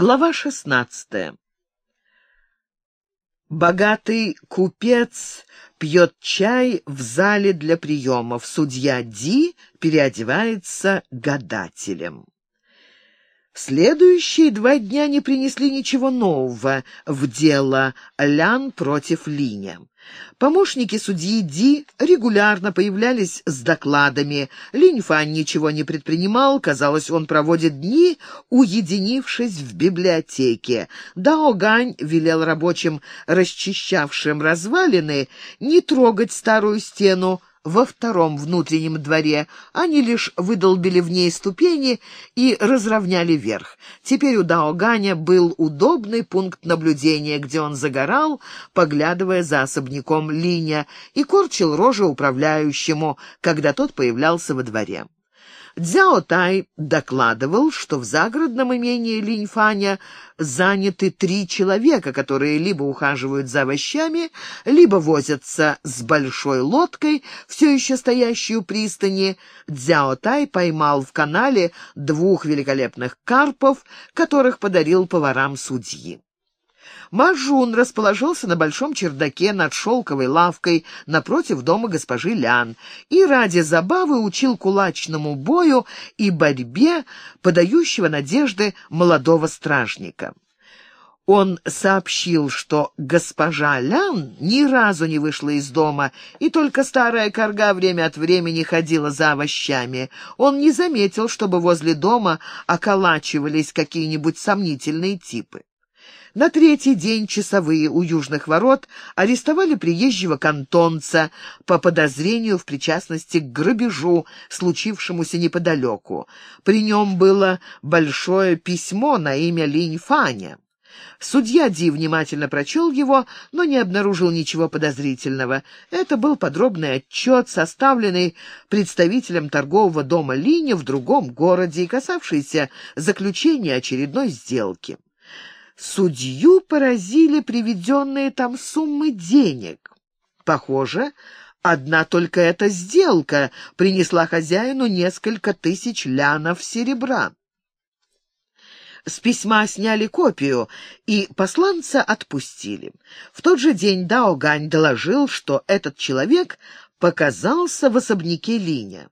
Глава шестнадцатая. Богатый купец пьет чай в зале для приемов. Судья Ди переодевается гадателем. Следующие два дня не принесли ничего нового в дело Лян против Линя. Помощники судьи Ди регулярно появлялись с докладами. Линь Фан ничего не предпринимал, казалось, он проводит дни, уединившись в библиотеке. Дао Гань велел рабочим, расчищавшим развалины, не трогать старую стену, во втором внутреннем дворе. Они лишь выдолбили в ней ступени и разровняли верх. Теперь у Даоганя был удобный пункт наблюдения, где он загорал, поглядывая за особняком Линя, и корчил рожи управляющему, когда тот появлялся во дворе. Дзяо Тай докладывал, что в загородном имении Линьфаня заняты три человека, которые либо ухаживают за овощами, либо возятся с большой лодкой, все еще стоящей у пристани. Дзяо Тай поймал в канале двух великолепных карпов, которых подарил поварам судьи. Мажун расположился на большом чердаке над шелковой лавкой напротив дома госпожи Лян и ради забавы учил кулачному бою и борьбе подающего надежды молодого стражника. Он сообщил, что госпожа Лян ни разу не вышла из дома, и только старая корга время от времени ходила за овощами. Он не заметил, чтобы возле дома околачивались какие-нибудь сомнительные типы. На третий день часовые у южных ворот арестовали приезжего кантонца по подозрению в причастности к грабежу, случившемуся неподалеку. При нем было большое письмо на имя Линь Фаня. Судья Ди внимательно прочел его, но не обнаружил ничего подозрительного. Это был подробный отчет, составленный представителем торгового дома Линя в другом городе и касавшийся заключения очередной сделки. Судью поразили приведенные там суммы денег. Похоже, одна только эта сделка принесла хозяину несколько тысяч лянов серебра. С письма сняли копию, и посланца отпустили. В тот же день Дао Гань доложил, что этот человек показался в особняке Линя.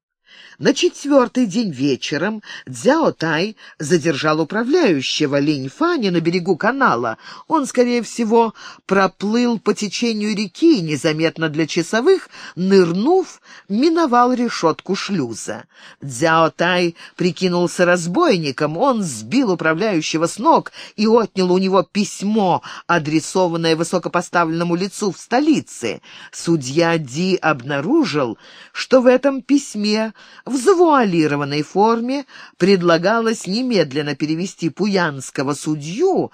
На четвертый день вечером Дзяо Тай задержал управляющего Линь Фаня на берегу канала. Он, скорее всего, проплыл по течению реки незаметно для часовых, нырнув, миновал решетку шлюза. Дзяо Тай прикинулся разбойником, он сбил управляющего с ног и отнял у него письмо, адресованное высокопоставленному лицу в столице. Судья Ди обнаружил, что в этом письме в завуалированной форме предлагалось немедленно перевести пуянского судью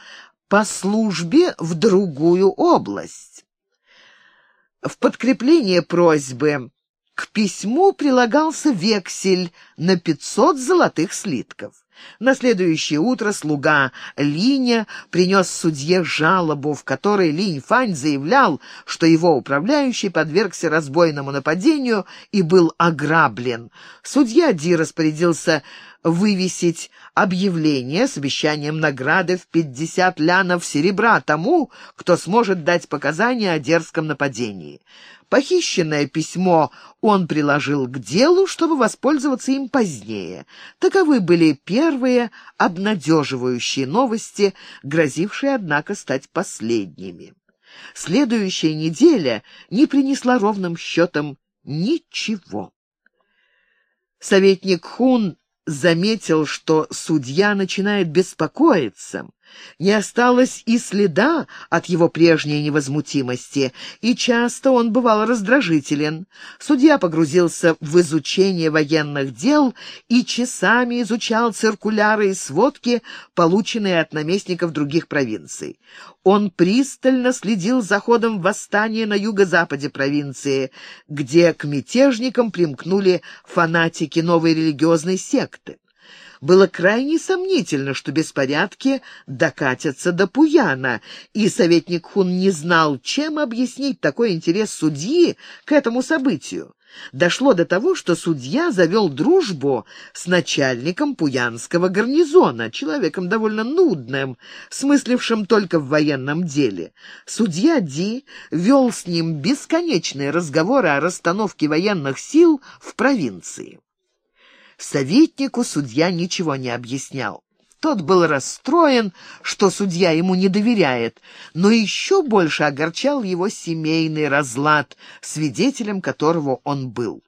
по службе в другую область. В подкрепление просьбы к письму прилагался вексель на 500 золотых слитков. На следующее утро слуга Линя принес судье жалобу, в которой Линь Фань заявлял, что его управляющий подвергся разбойному нападению и был ограблен. Судья Ди распорядился вывесить объявление с обещанием награды в пятьдесят лянов серебра тому, кто сможет дать показания о дерзком нападении. Похищенное письмо он приложил к делу, чтобы воспользоваться им позднее. Таковы были первые обнадеживающие новости, грозившие, однако, стать последними. Следующая неделя не принесла ровным счетом ничего. Советник Хун заметил, что судья начинает беспокоиться. Не осталось и следа от его прежней невозмутимости, и часто он бывал раздражителен. Судья погрузился в изучение военных дел и часами изучал циркуляры и сводки, полученные от наместников других провинций. Он пристально следил за ходом восстания на юго-западе провинции, где к мятежникам примкнули фанатики новой религиозной секты. Было крайне сомнительно, что беспорядки докатятся до Пуяна, и советник Хун не знал, чем объяснить такой интерес судьи к этому событию. Дошло до того, что судья завел дружбу с начальником Пуянского гарнизона, человеком довольно нудным, смыслившим только в военном деле. Судья Ди вел с ним бесконечные разговоры о расстановке военных сил в провинции. Советнику судья ничего не объяснял. Тот был расстроен, что судья ему не доверяет, но еще больше огорчал его семейный разлад, свидетелем которого он был.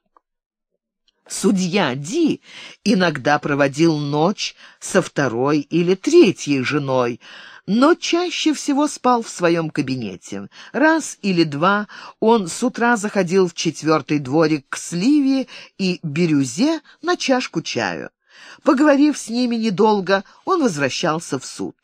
Судья Ди иногда проводил ночь со второй или третьей женой, но чаще всего спал в своем кабинете. Раз или два он с утра заходил в четвертый дворик к Сливе и Бирюзе на чашку чаю. Поговорив с ними недолго, он возвращался в суд.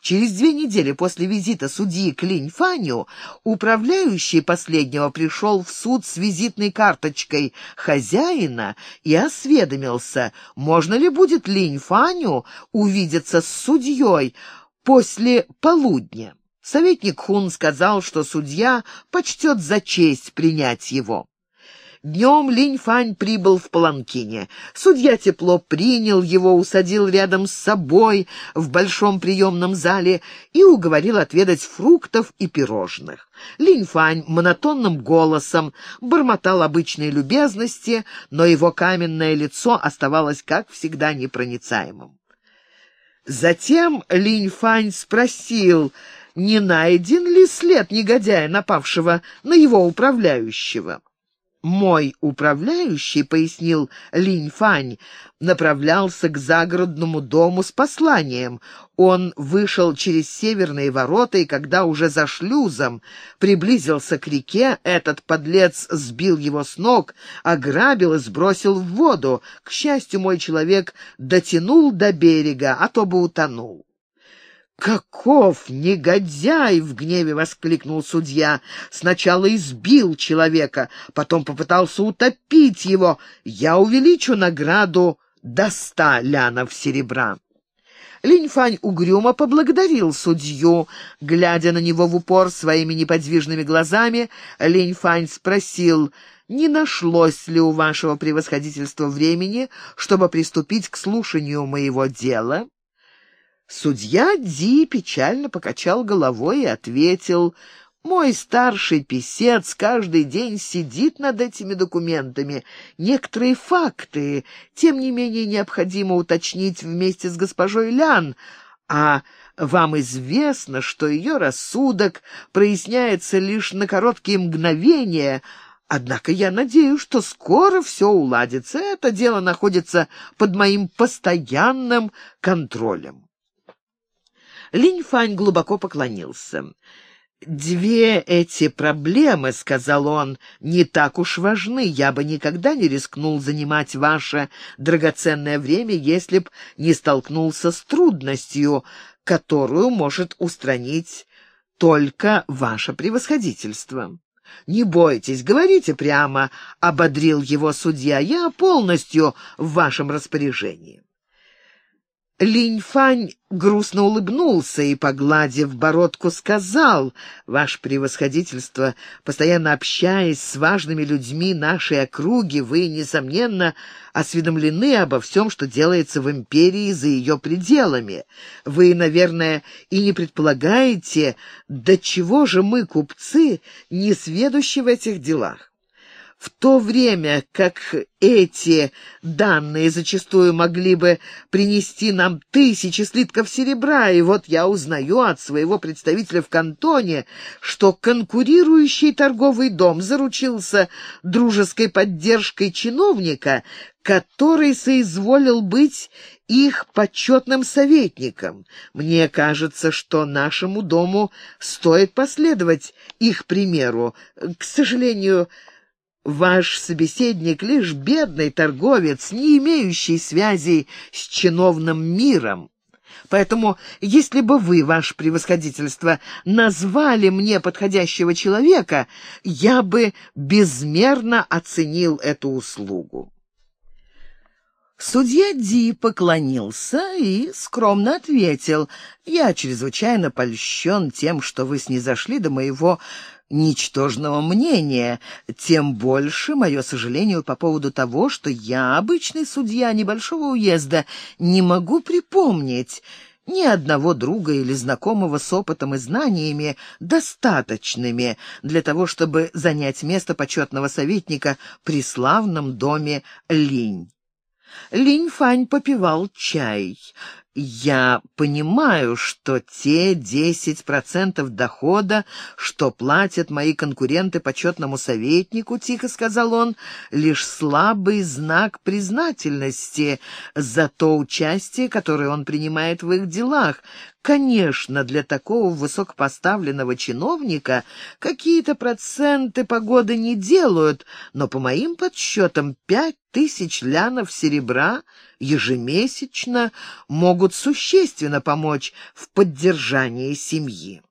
Через две недели после визита судьи к Линь-Фаню управляющий последнего пришел в суд с визитной карточкой хозяина и осведомился, можно ли будет Линь-Фаню увидеться с судьей после полудня. Советник Хун сказал, что судья почтет за честь принять его. Днем Линь Фань прибыл в Паланкине. Судья тепло принял его, усадил рядом с собой в большом приемном зале и уговорил отведать фруктов и пирожных. Линь Фань монотонным голосом бормотал обычные любезности, но его каменное лицо оставалось, как всегда, непроницаемым. Затем Линь Фань спросил, не найден ли след негодяя, напавшего на его управляющего. Мой управляющий, — пояснил Линь Фань, — направлялся к загородному дому с посланием. Он вышел через северные ворота, и когда уже за шлюзом приблизился к реке, этот подлец сбил его с ног, ограбил и сбросил в воду. К счастью, мой человек дотянул до берега, а то бы утонул. «Каков негодяй!» — в гневе воскликнул судья. «Сначала избил человека, потом попытался утопить его. Я увеличу награду до ста лянов серебра». Линьфань угрюмо поблагодарил судью. Глядя на него в упор своими неподвижными глазами, Линьфань спросил, не нашлось ли у вашего превосходительства времени, чтобы приступить к слушанию моего дела? Судья Ди печально покачал головой и ответил, «Мой старший писец каждый день сидит над этими документами. Некоторые факты, тем не менее, необходимо уточнить вместе с госпожой Лян, а вам известно, что ее рассудок проясняется лишь на короткие мгновения, Однако я надеюсь, что скоро все уладится. Это дело находится под моим постоянным контролем. Линь Фань глубоко поклонился. «Две эти проблемы, — сказал он, — не так уж важны. Я бы никогда не рискнул занимать ваше драгоценное время, если б не столкнулся с трудностью, которую может устранить только ваше превосходительство». «Не бойтесь, говорите прямо», — ободрил его судья. «Я полностью в вашем распоряжении». Линьфань грустно улыбнулся и, погладив бородку, сказал, «Ваше превосходительство, постоянно общаясь с важными людьми нашей округи, вы, несомненно, осведомлены обо всем, что делается в империи за ее пределами. Вы, наверное, и не предполагаете, до чего же мы, купцы, не сведущи в этих делах. В то время как эти данные зачастую могли бы принести нам тысячи слитков серебра, и вот я узнаю от своего представителя в кантоне, что конкурирующий торговый дом заручился дружеской поддержкой чиновника, который соизволил быть их почетным советником. Мне кажется, что нашему дому стоит последовать их примеру. К сожалению, Ваш собеседник лишь бедный торговец, не имеющий связей с чиновным миром. Поэтому, если бы вы, ваше превосходительство, назвали мне подходящего человека, я бы безмерно оценил эту услугу. Судья Ди поклонился и скромно ответил, «Я чрезвычайно польщен тем, что вы снизошли до моего ничтожного мнения, тем больше мое сожаление по поводу того, что я, обычный судья небольшого уезда, не могу припомнить ни одного друга или знакомого с опытом и знаниями, достаточными для того, чтобы занять место почетного советника при славном доме Линь. Линь Фань попивал чай. «Я понимаю, что те десять процентов дохода, что платят мои конкуренты почетному советнику, — тихо сказал он, — лишь слабый знак признательности за то участие, которое он принимает в их делах, Конечно, для такого высокопоставленного чиновника какие-то проценты погоды не делают, но по моим подсчетам пять тысяч лянов серебра ежемесячно могут существенно помочь в поддержании семьи.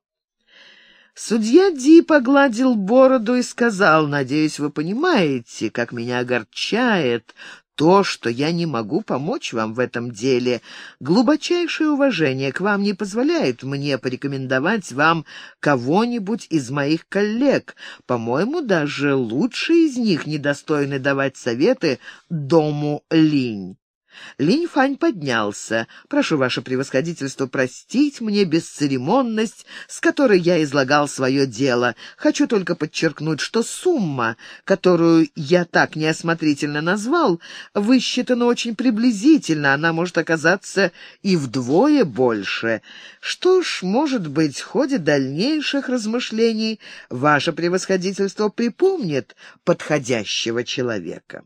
Судья Ди погладил бороду и сказал, «Надеюсь, вы понимаете, как меня огорчает то, что я не могу помочь вам в этом деле. Глубочайшее уважение к вам не позволяет мне порекомендовать вам кого-нибудь из моих коллег. По-моему, даже лучшие из них недостойны давать советы дому Линь. Линь Фань поднялся. «Прошу, ваше превосходительство, простить мне бесцеремонность, с которой я излагал свое дело. Хочу только подчеркнуть, что сумма, которую я так неосмотрительно назвал, высчитана очень приблизительно, она может оказаться и вдвое больше. Что ж, может быть, в ходе дальнейших размышлений ваше превосходительство припомнит подходящего человека».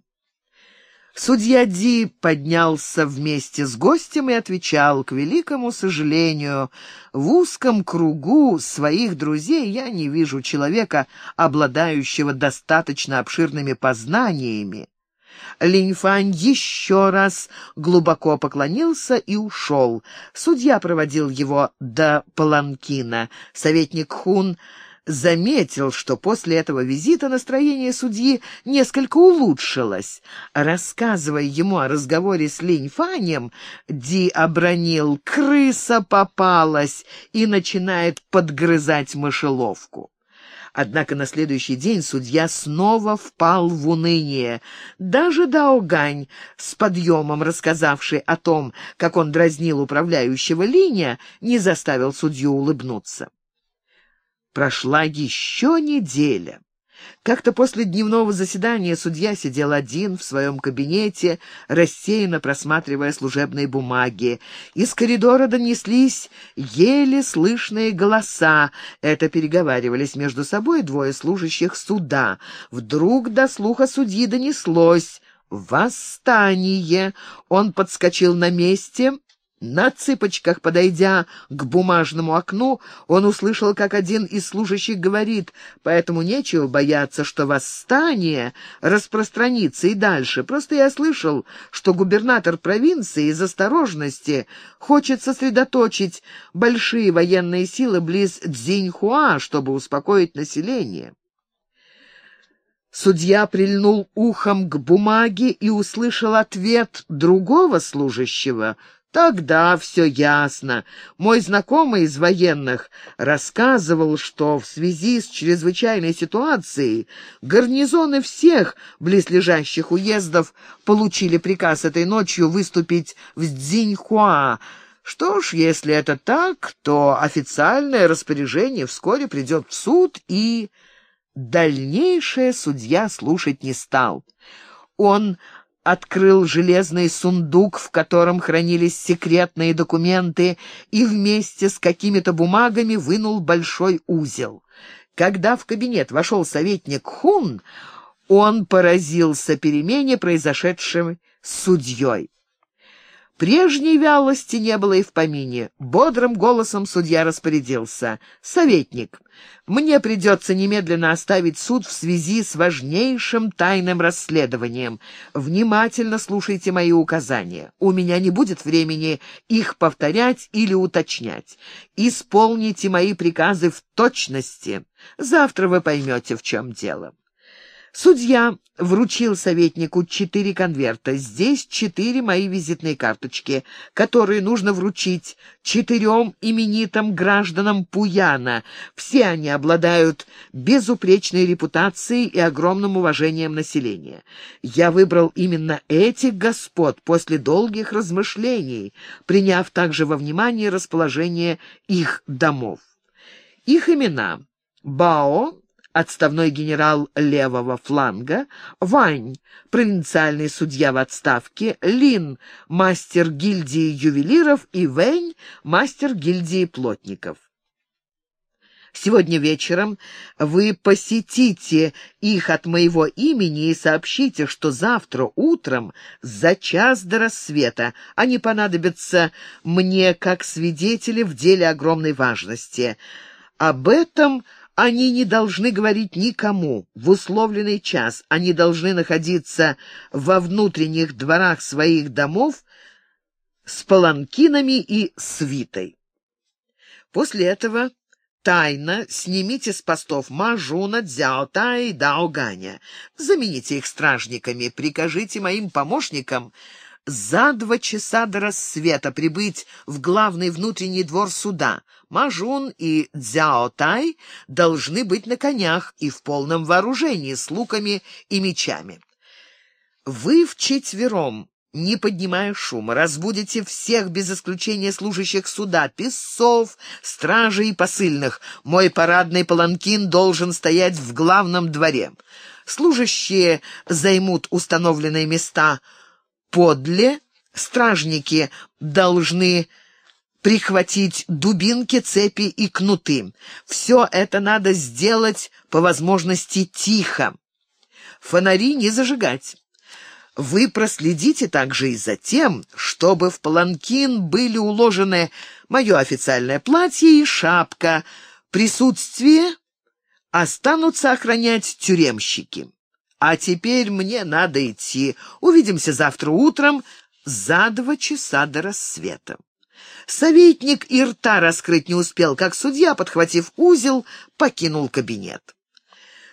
Судья Ди поднялся вместе с гостем и отвечал, к великому сожалению, в узком кругу своих друзей я не вижу человека, обладающего достаточно обширными познаниями. Линьфань еще раз глубоко поклонился и ушел. Судья проводил его до Паланкина. Советник Хун заметил, что после этого визита настроение судьи несколько улучшилось. Рассказывая ему о разговоре с Линь-Фанем, Ди обронил «крыса попалась» и начинает подгрызать мышеловку. Однако на следующий день судья снова впал в уныние. Даже Даогань, с подъемом рассказавший о том, как он дразнил управляющего Линя, не заставил судью улыбнуться. Прошла еще неделя. Как-то после дневного заседания судья сидел один в своем кабинете, рассеянно просматривая служебные бумаги. Из коридора донеслись еле слышные голоса. Это переговаривались между собой двое служащих суда. Вдруг до слуха судьи донеслось «Восстание!» Он подскочил на месте на цыпочках, подойдя к бумажному окну, он услышал, как один из служащих говорит, поэтому нечего бояться, что восстание распространится и дальше. Просто я слышал, что губернатор провинции из осторожности хочет сосредоточить большие военные силы близ Цзиньхуа, чтобы успокоить население. Судья прильнул ухом к бумаге и услышал ответ другого служащего — Тогда все ясно. Мой знакомый из военных рассказывал, что в связи с чрезвычайной ситуацией гарнизоны всех близлежащих уездов получили приказ этой ночью выступить в Цзиньхуа. Что ж, если это так, то официальное распоряжение вскоре придет в суд, и дальнейшее судья слушать не стал. Он открыл железный сундук, в котором хранились секретные документы, и вместе с какими-то бумагами вынул большой узел. Когда в кабинет вошел советник Хун, он поразился перемене, произошедшей с судьей. Прежней вялости не было и в помине. Бодрым голосом судья распорядился. «Советник, мне придется немедленно оставить суд в связи с важнейшим тайным расследованием. Внимательно слушайте мои указания. У меня не будет времени их повторять или уточнять. Исполните мои приказы в точности. Завтра вы поймете, в чем дело». Судья вручил советнику четыре конверта. Здесь четыре мои визитные карточки, которые нужно вручить четырем именитым гражданам Пуяна. Все они обладают безупречной репутацией и огромным уважением населения. Я выбрал именно этих господ после долгих размышлений, приняв также во внимание расположение их домов. Их имена — Бао, отставной генерал левого фланга, Вань, провинциальный судья в отставке, Лин, мастер гильдии ювелиров и Вэнь, мастер гильдии плотников. Сегодня вечером вы посетите их от моего имени и сообщите, что завтра утром за час до рассвета они понадобятся мне как свидетели в деле огромной важности. Об этом они не должны говорить никому. В условленный час они должны находиться во внутренних дворах своих домов с паланкинами и свитой. После этого тайно снимите с постов Мажуна, Дзяота и Даоганя. Замените их стражниками, прикажите моим помощникам за два часа до рассвета прибыть в главный внутренний двор суда. Мажун и Дзяотай должны быть на конях и в полном вооружении с луками и мечами. Вы вчетвером, не поднимая шума, разбудите всех без исключения служащих суда, песцов, стражей и посыльных. Мой парадный паланкин должен стоять в главном дворе. Служащие займут установленные места — подле стражники должны прихватить дубинки, цепи и кнуты. Все это надо сделать по возможности тихо. Фонари не зажигать. Вы проследите также и за тем, чтобы в паланкин были уложены мое официальное платье и шапка. Присутствие останутся охранять тюремщики. А теперь мне надо идти. Увидимся завтра утром за два часа до рассвета. Советник и рта раскрыть не успел, как судья, подхватив узел, покинул кабинет.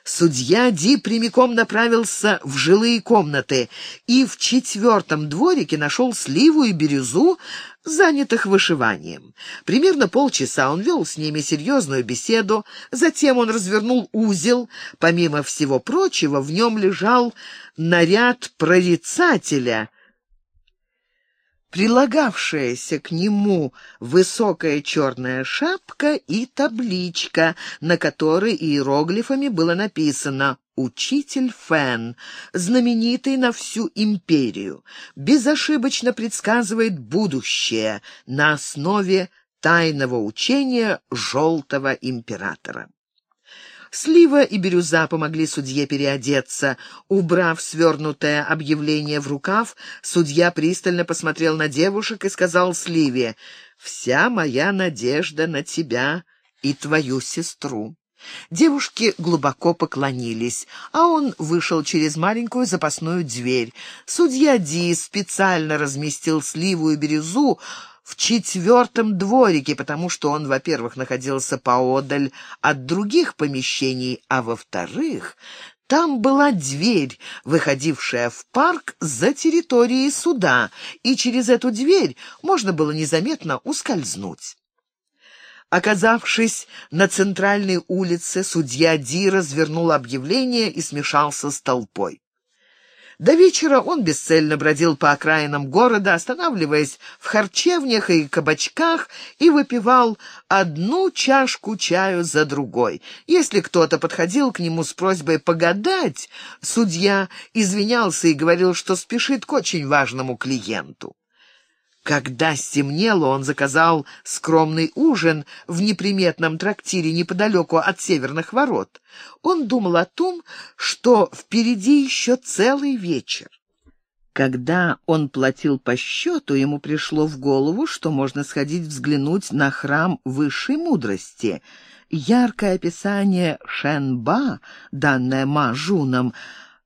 Судья Ди прямиком направился в жилые комнаты и в четвертом дворике нашел сливу и бирюзу, занятых вышиванием. Примерно полчаса он вел с ними серьезную беседу, затем он развернул узел. Помимо всего прочего, в нем лежал наряд прорицателя — прилагавшаяся к нему высокая черная шапка и табличка, на которой иероглифами было написано «Учитель Фэн, знаменитый на всю империю, безошибочно предсказывает будущее на основе тайного учения Желтого Императора». Слива и бирюза помогли судье переодеться. Убрав свернутое объявление в рукав, судья пристально посмотрел на девушек и сказал Сливе, «Вся моя надежда на тебя и твою сестру». Девушки глубоко поклонились, а он вышел через маленькую запасную дверь. Судья Ди специально разместил сливу и бирюзу в четвертом дворике, потому что он, во-первых, находился поодаль от других помещений, а во-вторых, там была дверь, выходившая в парк за территорией суда, и через эту дверь можно было незаметно ускользнуть. Оказавшись на центральной улице, судья Ди развернул объявление и смешался с толпой. До вечера он бесцельно бродил по окраинам города, останавливаясь в харчевнях и кабачках и выпивал одну чашку чаю за другой. Если кто-то подходил к нему с просьбой погадать, судья извинялся и говорил, что спешит к очень важному клиенту. Когда стемнело, он заказал скромный ужин в неприметном трактире неподалеку от северных ворот. Он думал о том, что впереди еще целый вечер. Когда он платил по счету, ему пришло в голову, что можно сходить взглянуть на храм высшей мудрости. Яркое описание Шенба, данное Мажуном,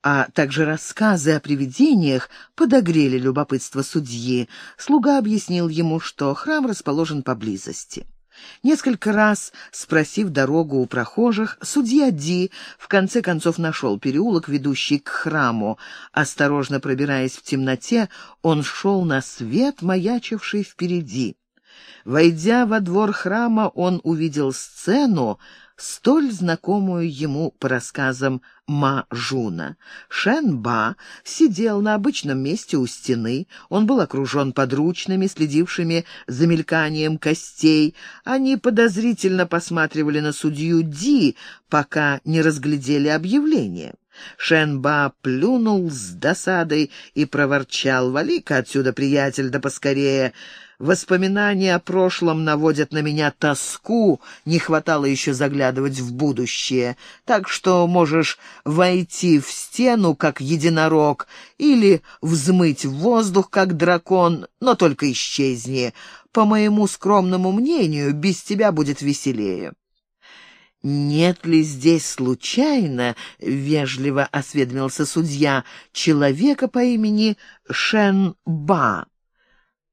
а также рассказы о привидениях подогрели любопытство судьи. Слуга объяснил ему, что храм расположен поблизости. Несколько раз, спросив дорогу у прохожих, судья Ди в конце концов нашел переулок, ведущий к храму. Осторожно пробираясь в темноте, он шел на свет, маячивший впереди. Войдя во двор храма, он увидел сцену, столь знакомую ему по рассказам Ма Жуна. Шен Ба сидел на обычном месте у стены. Он был окружен подручными, следившими за мельканием костей. Они подозрительно посматривали на судью Ди, пока не разглядели объявление. Шенба плюнул с досадой и проворчал. «Вали-ка отсюда, приятель, да поскорее!» Воспоминания о прошлом наводят на меня тоску, не хватало еще заглядывать в будущее. Так что можешь войти в стену, как единорог, или взмыть в воздух, как дракон, но только исчезни. По моему скромному мнению, без тебя будет веселее. «Нет ли здесь случайно, — вежливо осведомился судья, — человека по имени Шен Ба?»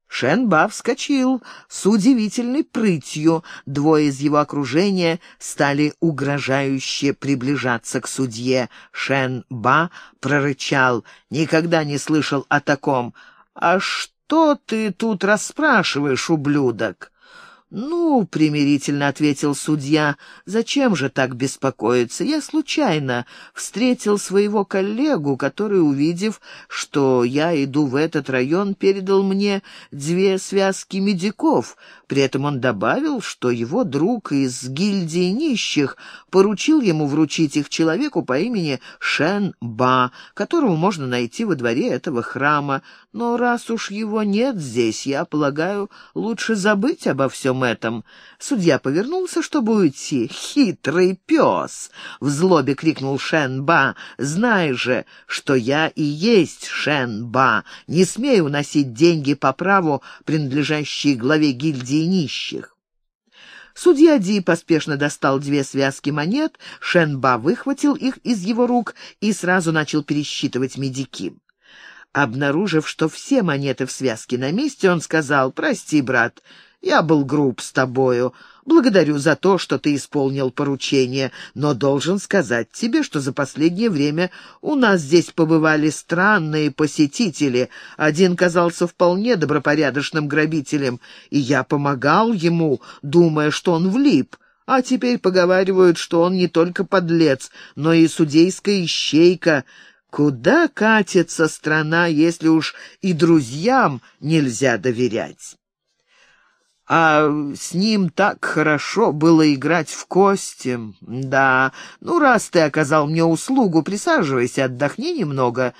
Шенба вскочил с удивительной прытью. Двое из его окружения стали угрожающе приближаться к судье. Шенба прорычал. «Никогда не слышал о таком. А что ты тут расспрашиваешь, ублюдок?» «Ну, — примирительно ответил судья, — зачем же так беспокоиться? Я случайно встретил своего коллегу, который, увидев, что я иду в этот район, передал мне две связки медиков. При этом он добавил, что его друг из гильдии нищих поручил ему вручить их человеку по имени Шен Ба, которого можно найти во дворе этого храма. Но раз уж его нет здесь, я полагаю, лучше забыть обо всем этом. Судья повернулся, чтобы уйти. «Хитрый пес!» — в злобе крикнул Шен-Ба. «Знай же, что я и есть Шен-Ба. Не смею уносить деньги по праву, принадлежащие главе гильдии нищих». Судья Ди поспешно достал две связки монет, Шенба выхватил их из его рук и сразу начал пересчитывать медики. Обнаружив, что все монеты в связке на месте, он сказал, «Прости, брат, я был груб с тобою. Благодарю за то, что ты исполнил поручение, но должен сказать тебе, что за последнее время у нас здесь побывали странные посетители. Один казался вполне добропорядочным грабителем, и я помогал ему, думая, что он влип. А теперь поговаривают, что он не только подлец, но и судейская ищейка. Куда катится страна, если уж и друзьям нельзя доверять? А с ним так хорошо было играть в кости. Да, ну, раз ты оказал мне услугу, присаживайся, отдохни немного.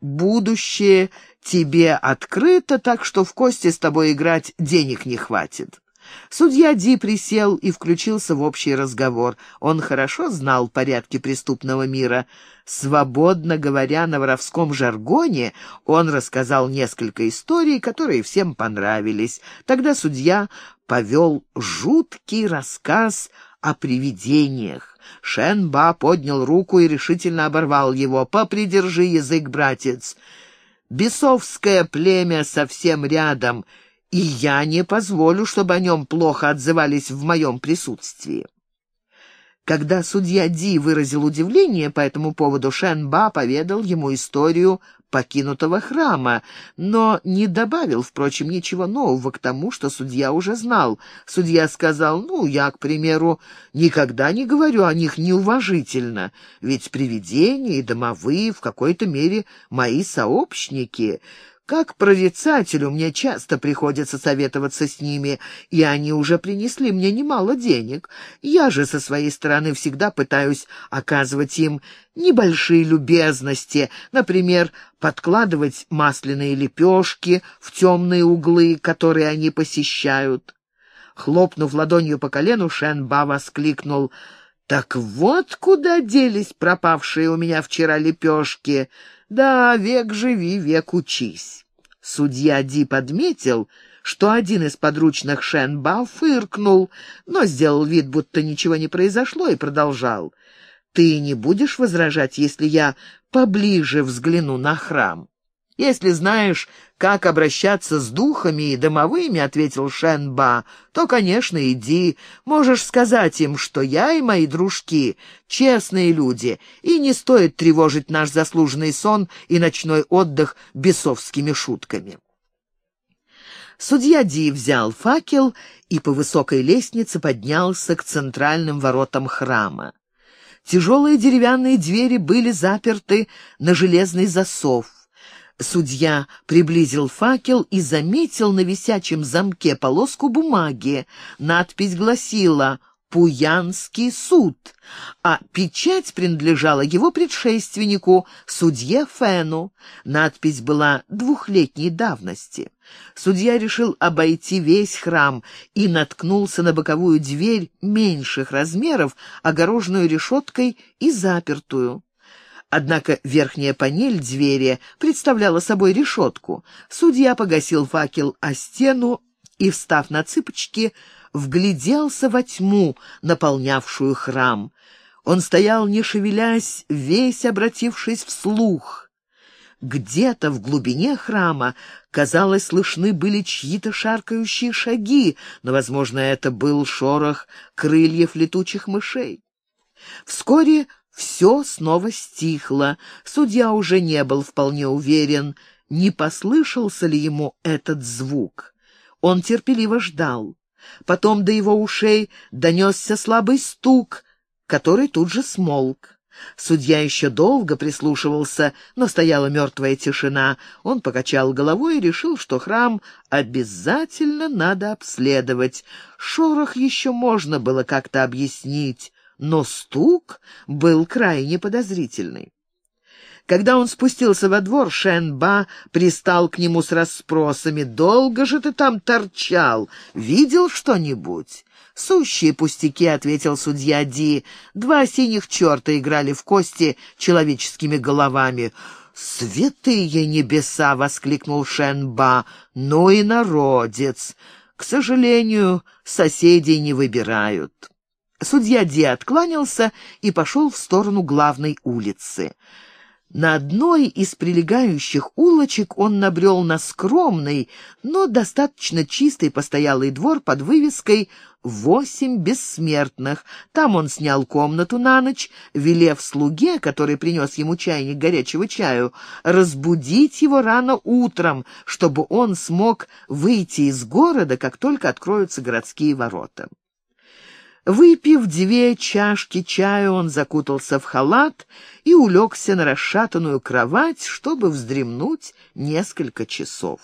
Будущее тебе открыто, так что в кости с тобой играть денег не хватит. Судья Ди присел и включился в общий разговор. Он хорошо знал порядки преступного мира. Свободно говоря на воровском жаргоне, он рассказал несколько историй, которые всем понравились. Тогда судья повел жуткий рассказ о привидениях. Шенба поднял руку и решительно оборвал его. «Попридержи язык, братец! Бесовское племя совсем рядом — и я не позволю, чтобы о нем плохо отзывались в моем присутствии. Когда судья Ди выразил удивление по этому поводу, Шенба поведал ему историю покинутого храма, но не добавил, впрочем, ничего нового к тому, что судья уже знал. Судья сказал, ну, я, к примеру, никогда не говорю о них неуважительно, ведь привидения и домовые в какой-то мере мои сообщники — как прорицателю мне часто приходится советоваться с ними, и они уже принесли мне немало денег. Я же со своей стороны всегда пытаюсь оказывать им небольшие любезности, например, подкладывать масляные лепешки в темные углы, которые они посещают. Хлопнув ладонью по колену, Шенба воскликнул — так вот куда делись пропавшие у меня вчера лепешки. Да, век живи, век учись. Судья Ди подметил, что один из подручных Шенба фыркнул, но сделал вид, будто ничего не произошло, и продолжал. «Ты не будешь возражать, если я поближе взгляну на храм?» «Если знаешь, как обращаться с духами и домовыми», — ответил Шенба, — «то, конечно, иди. Можешь сказать им, что я и мои дружки — честные люди, и не стоит тревожить наш заслуженный сон и ночной отдых бесовскими шутками». Судья Ди взял факел и по высокой лестнице поднялся к центральным воротам храма. Тяжелые деревянные двери были заперты на железный засов. Судья приблизил факел и заметил на висячем замке полоску бумаги. Надпись гласила Пуянский суд, а печать принадлежала его предшественнику, судье Фену. Надпись была двухлетней давности. Судья решил обойти весь храм и наткнулся на боковую дверь меньших размеров, огороженную решеткой и запертую. Однако верхняя панель двери представляла собой решетку. Судья погасил факел о стену и, встав на цыпочки, вгляделся во тьму, наполнявшую храм. Он стоял, не шевелясь, весь обратившись вслух. Где-то в глубине храма, казалось, слышны были чьи-то шаркающие шаги, но, возможно, это был шорох крыльев летучих мышей. Вскоре все снова стихло. Судья уже не был вполне уверен, не послышался ли ему этот звук. Он терпеливо ждал. Потом до его ушей донесся слабый стук, который тут же смолк. Судья еще долго прислушивался, но стояла мертвая тишина. Он покачал головой и решил, что храм обязательно надо обследовать. Шорох еще можно было как-то объяснить, но стук был крайне подозрительный. Когда он спустился во двор, Шенба пристал к нему с расспросами. «Долго же ты там торчал? Видел что-нибудь?» «Сущие пустяки», — ответил судья Ди. «Два синих черта играли в кости человеческими головами». «Святые небеса!» — воскликнул Шенба. «Ну и народец! К сожалению, соседей не выбирают». Судья Ди откланялся и пошел в сторону главной улицы. На одной из прилегающих улочек он набрел на скромный, но достаточно чистый постоялый двор под вывеской «Восемь бессмертных». Там он снял комнату на ночь, велев слуге, который принес ему чайник горячего чаю, разбудить его рано утром, чтобы он смог выйти из города, как только откроются городские ворота. Выпив две чашки чая, он закутался в халат и улегся на расшатанную кровать, чтобы вздремнуть несколько часов.